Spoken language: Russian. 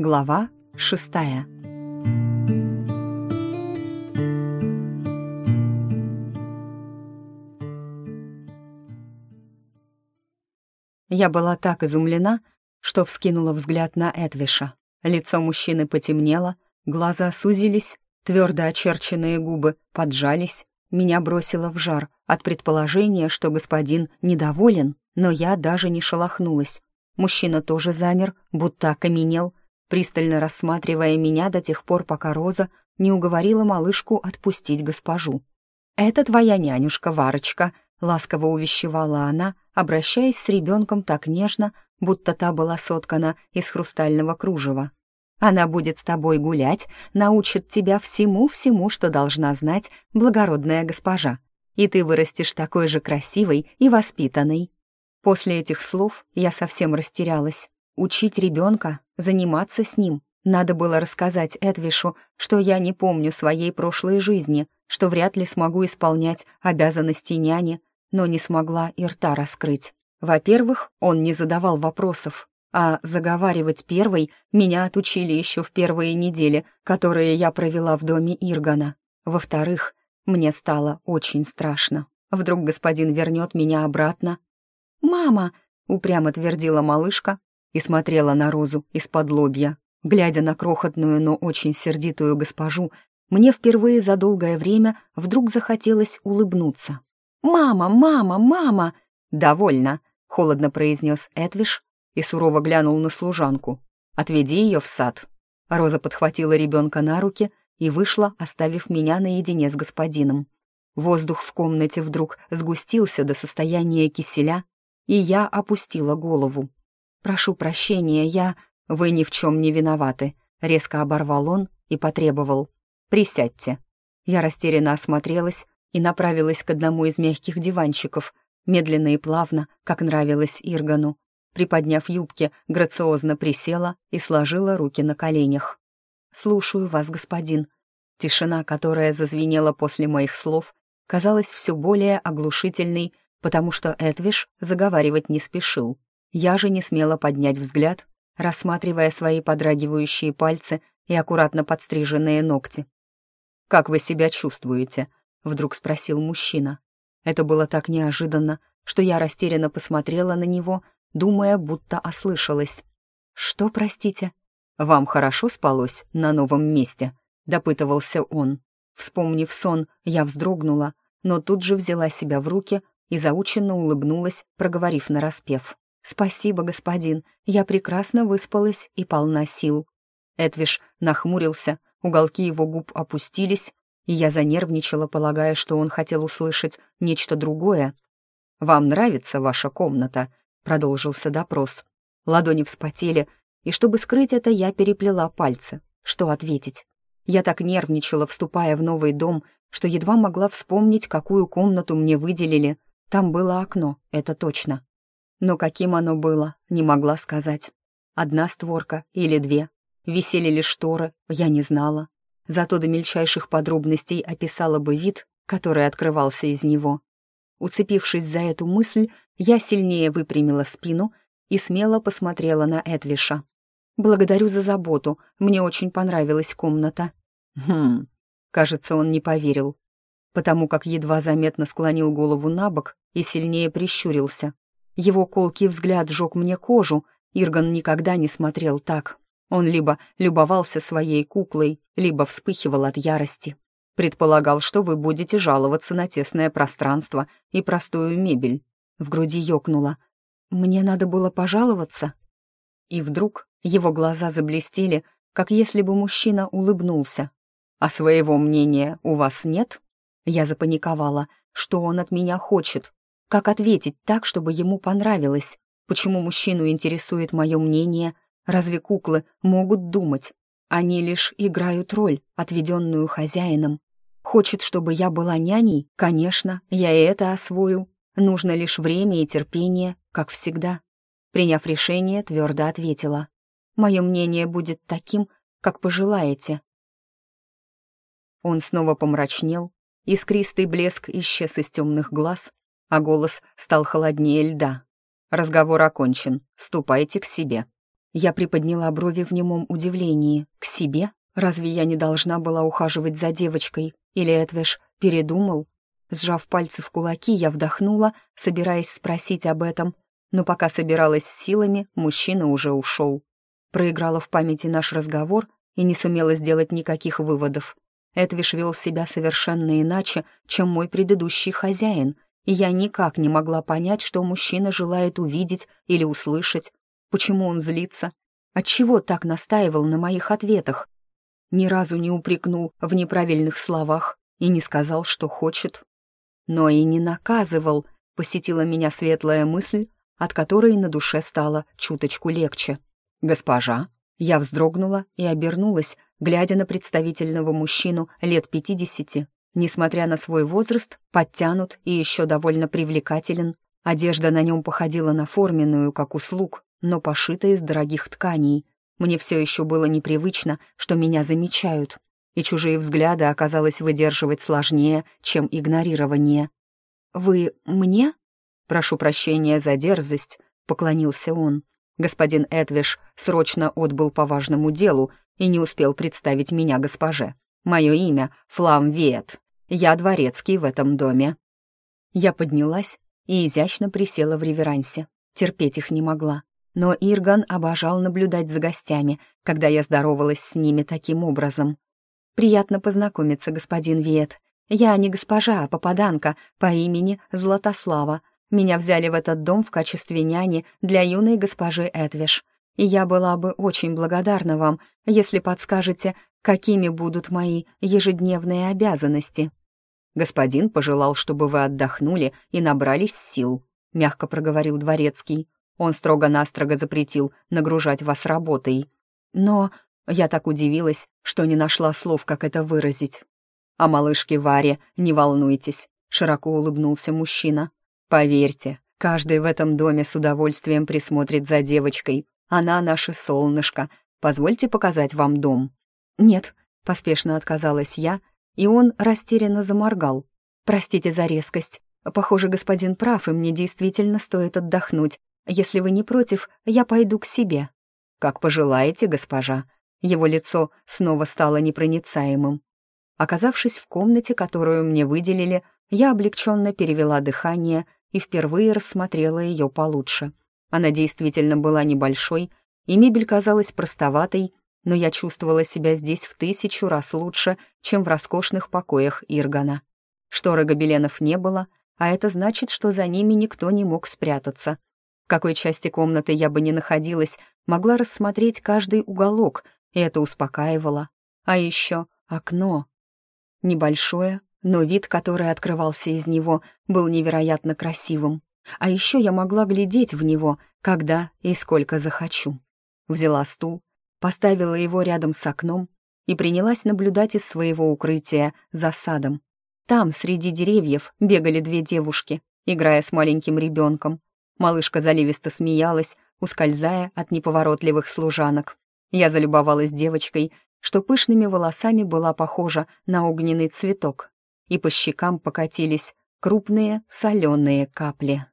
Глава шестая. Я была так изумлена, что вскинула взгляд на Эдвиша. Лицо мужчины потемнело, глаза сузились, твердо очерченные губы поджались. Меня бросило в жар от предположения, что господин недоволен, но я даже не шелохнулась. Мужчина тоже замер, будто окаменел, пристально рассматривая меня до тех пор, пока Роза не уговорила малышку отпустить госпожу. «Это твоя нянюшка Варочка», — ласково увещевала она, обращаясь с ребенком так нежно, будто та была соткана из хрустального кружева. «Она будет с тобой гулять, научит тебя всему-всему, что должна знать благородная госпожа, и ты вырастешь такой же красивой и воспитанной». После этих слов я совсем растерялась. Учить ребенка, заниматься с ним. Надо было рассказать Эдвишу, что я не помню своей прошлой жизни, что вряд ли смогу исполнять обязанности няни, но не смогла и рта раскрыть. Во-первых, он не задавал вопросов, а заговаривать первой меня отучили еще в первые недели, которые я провела в доме Иргана. Во-вторых, мне стало очень страшно. Вдруг господин вернет меня обратно. «Мама!» — упрямо твердила малышка и смотрела на Розу из-под лобья. Глядя на крохотную, но очень сердитую госпожу, мне впервые за долгое время вдруг захотелось улыбнуться. «Мама, мама, мама!» «Довольно!» — холодно произнес Эдвиш и сурово глянул на служанку. «Отведи ее в сад». Роза подхватила ребенка на руки и вышла, оставив меня наедине с господином. Воздух в комнате вдруг сгустился до состояния киселя, и я опустила голову. «Прошу прощения, я...» «Вы ни в чем не виноваты», — резко оборвал он и потребовал. «Присядьте». Я растерянно осмотрелась и направилась к одному из мягких диванчиков, медленно и плавно, как нравилось Иргану. Приподняв юбки, грациозно присела и сложила руки на коленях. «Слушаю вас, господин». Тишина, которая зазвенела после моих слов, казалась все более оглушительной, потому что Эдвиш заговаривать не спешил. Я же не смела поднять взгляд, рассматривая свои подрагивающие пальцы и аккуратно подстриженные ногти. «Как вы себя чувствуете?» — вдруг спросил мужчина. Это было так неожиданно, что я растерянно посмотрела на него, думая, будто ослышалась. «Что, простите?» «Вам хорошо спалось на новом месте?» — допытывался он. Вспомнив сон, я вздрогнула, но тут же взяла себя в руки и заученно улыбнулась, проговорив нараспев. «Спасибо, господин, я прекрасно выспалась и полна сил». Эдвиш нахмурился, уголки его губ опустились, и я занервничала, полагая, что он хотел услышать нечто другое. «Вам нравится ваша комната?» — продолжился допрос. Ладони вспотели, и чтобы скрыть это, я переплела пальцы. Что ответить? Я так нервничала, вступая в новый дом, что едва могла вспомнить, какую комнату мне выделили. Там было окно, это точно. Но каким оно было, не могла сказать. Одна створка или две. Висели ли шторы, я не знала зато до мельчайших подробностей описала бы вид, который открывался из него. Уцепившись за эту мысль, я сильнее выпрямила спину и смело посмотрела на Эдвиша. «Благодарю за заботу, мне очень понравилась комната». «Хм...» Кажется, он не поверил, потому как едва заметно склонил голову на бок и сильнее прищурился. Его колкий взгляд жег мне кожу, Ирган никогда не смотрел так. Он либо любовался своей куклой, либо вспыхивал от ярости. Предполагал, что вы будете жаловаться на тесное пространство и простую мебель. В груди ёкнуло. «Мне надо было пожаловаться?» И вдруг его глаза заблестели, как если бы мужчина улыбнулся. «А своего мнения у вас нет?» Я запаниковала. Что он от меня хочет? Как ответить так, чтобы ему понравилось? Почему мужчину интересует мое мнение, Разве куклы могут думать? Они лишь играют роль, отведенную хозяином. Хочет, чтобы я была няней? Конечно, я и это освою. Нужно лишь время и терпение, как всегда. Приняв решение, твердо ответила. Мое мнение будет таким, как пожелаете. Он снова помрачнел, искристый блеск исчез из темных глаз, а голос стал холоднее льда. Разговор окончен, ступайте к себе. Я приподняла брови в немом удивлении. К себе? Разве я не должна была ухаживать за девочкой? Или Эдвиш передумал? Сжав пальцы в кулаки, я вдохнула, собираясь спросить об этом. Но пока собиралась с силами, мужчина уже ушел. Проиграла в памяти наш разговор и не сумела сделать никаких выводов. Эдвиш вел себя совершенно иначе, чем мой предыдущий хозяин, и я никак не могла понять, что мужчина желает увидеть или услышать, почему он злится, отчего так настаивал на моих ответах. Ни разу не упрекнул в неправильных словах и не сказал, что хочет. Но и не наказывал, посетила меня светлая мысль, от которой на душе стало чуточку легче. «Госпожа?» Я вздрогнула и обернулась, глядя на представительного мужчину лет пятидесяти. Несмотря на свой возраст, подтянут и еще довольно привлекателен. Одежда на нем походила на форменную, как услуг, но пошита из дорогих тканей. Мне все еще было непривычно, что меня замечают, и чужие взгляды оказалось выдерживать сложнее, чем игнорирование. «Вы мне?» «Прошу прощения за дерзость», — поклонился он. Господин Эдвиш срочно отбыл по важному делу и не успел представить меня госпоже. Мое имя — Флам Виет. Я дворецкий в этом доме. Я поднялась и изящно присела в реверансе. Терпеть их не могла. Но Ирган обожал наблюдать за гостями, когда я здоровалась с ними таким образом. «Приятно познакомиться, господин Виет. Я не госпожа, а попаданка по имени Златослава, меня взяли в этот дом в качестве няни для юной госпожи Эдвиш, и я была бы очень благодарна вам, если подскажете, какими будут мои ежедневные обязанности». «Господин пожелал, чтобы вы отдохнули и набрались сил», — мягко проговорил дворецкий. Он строго-настрого запретил нагружать вас работой. Но я так удивилась, что не нашла слов, как это выразить. «О малышке Варе не волнуйтесь», — широко улыбнулся мужчина. Поверьте, каждый в этом доме с удовольствием присмотрит за девочкой. Она наше солнышко. Позвольте показать вам дом». «Нет», — поспешно отказалась я, и он растерянно заморгал. «Простите за резкость. Похоже, господин прав, и мне действительно стоит отдохнуть. Если вы не против, я пойду к себе». «Как пожелаете, госпожа». Его лицо снова стало непроницаемым. Оказавшись в комнате, которую мне выделили, я облегченно перевела дыхание и впервые рассмотрела ее получше. Она действительно была небольшой, и мебель казалась простоватой, но я чувствовала себя здесь в тысячу раз лучше, чем в роскошных покоях Иргана. Шторы гобеленов не было, а это значит, что за ними никто не мог спрятаться. В какой части комнаты я бы ни находилась, могла рассмотреть каждый уголок, и это успокаивало. А еще окно. Небольшое, но вид, который открывался из него, был невероятно красивым. А еще я могла глядеть в него, когда и сколько захочу. Взяла стул, поставила его рядом с окном и принялась наблюдать из своего укрытия за садом. Там, среди деревьев, бегали две девушки, играя с маленьким ребенком. Малышка заливисто смеялась, ускользая от неповоротливых служанок. Я залюбовалась девочкой, что пышными волосами была похожа на огненный цветок, и по щекам покатились крупные соленые капли.